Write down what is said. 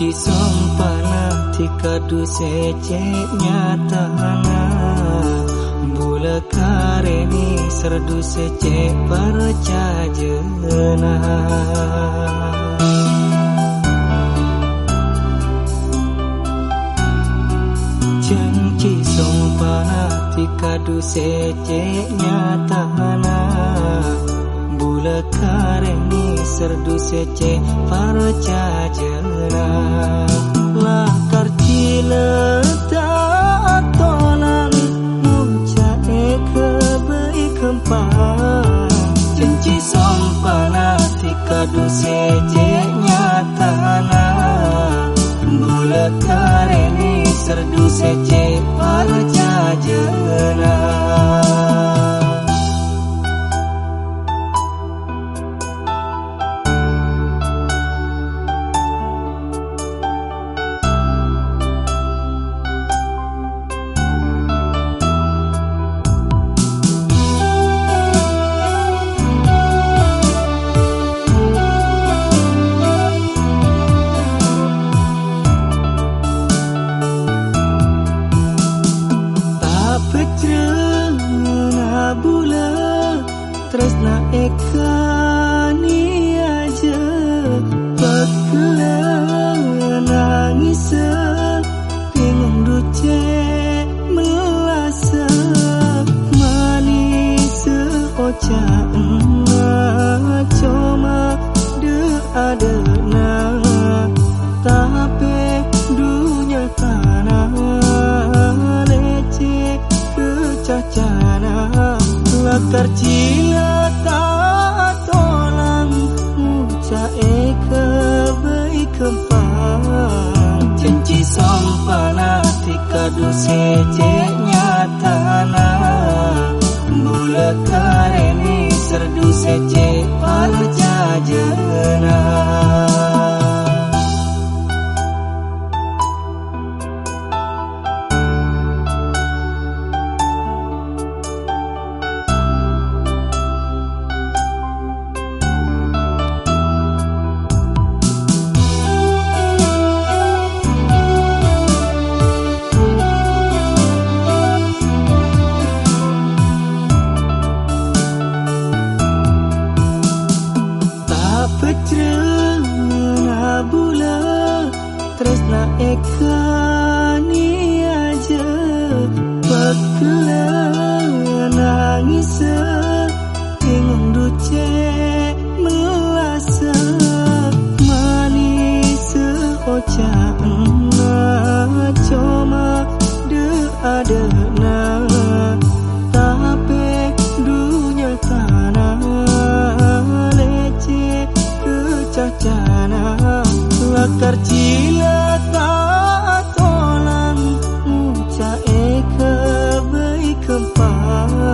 Cenci sompana tika du sece nyatana Bula kareni serdu sece parcajena Cenci sompana tika du sece nyatana Bula kareni serdu sece parcajena Lah karcila tak tolan Muca eke baik kempang Cenci sompana tika du sece nyatana. Bula kareni serdu sece kecacana Lakar cila tak tolang Muca eka baik kempang Cenci sompana tika du sece nyatana. Bula kareni serdu sece Tresna eka ni aja Pakela nangis Bingung duce melasa Manis ocana Coma de adena Tapi dunia tanah Lece kecacana Lakar cila Ta